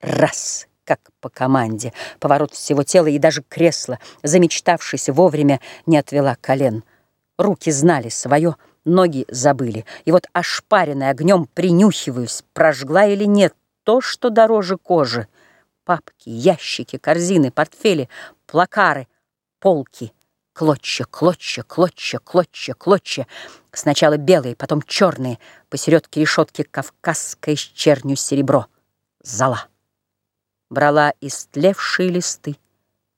Раз, как по команде, поворот всего тела и даже кресла, замечтавшись вовремя, не отвела колен. Руки знали свое, ноги забыли, и вот ошпаренный огнем принюхиваюсь, прожгла или нет то, что дороже кожи. Папки, ящики, корзины, портфели, плакары, полки — Клочья, клочья, клочья, клочья, клочья. Сначала белые, потом черные. Посередке решетки кавказское с чернью серебро. Зала. Брала истлевшие листы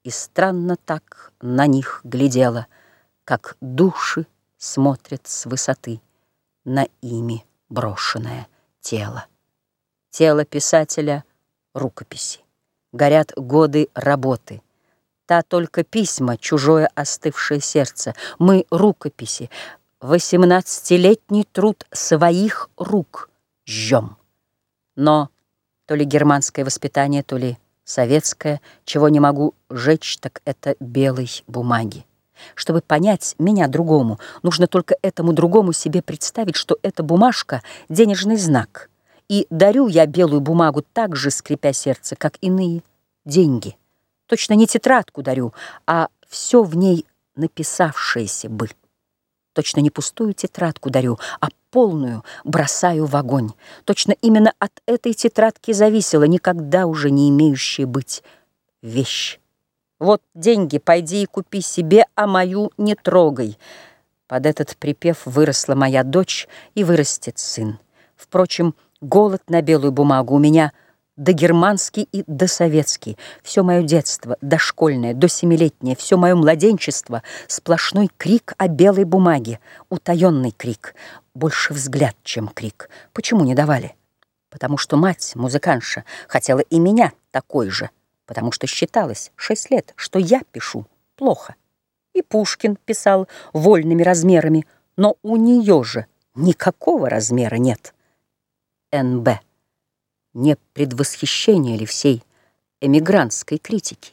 И странно так на них глядела, Как души смотрят с высоты На ими брошенное тело. Тело писателя — рукописи. Горят годы работы — Та только письма, чужое остывшее сердце. Мы рукописи, восемнадцатилетний труд своих рук жжем. Но то ли германское воспитание, то ли советское, чего не могу жечь, так это белой бумаги. Чтобы понять меня другому, нужно только этому другому себе представить, что эта бумажка — денежный знак. И дарю я белую бумагу так же, скрипя сердце, как иные деньги. Точно не тетрадку дарю, а все в ней написавшееся бы. Точно не пустую тетрадку дарю, а полную бросаю в огонь. Точно именно от этой тетрадки зависела никогда уже не имеющая быть вещь. Вот деньги, пойди и купи себе, а мою не трогай. Под этот припев выросла моя дочь и вырастет сын. Впрочем, голод на белую бумагу у меня — догерманский и досоветский, все мое детство, дошкольное, до семилетнее, все мое младенчество, сплошной крик о белой бумаге, утаенный крик, больше взгляд, чем крик. Почему не давали? Потому что мать, музыканша, хотела и меня такой же, потому что считалось шесть лет, что я пишу плохо. И Пушкин писал вольными размерами, но у нее же никакого размера нет. Н.Б не предвосхищение ли всей эмигрантской критики?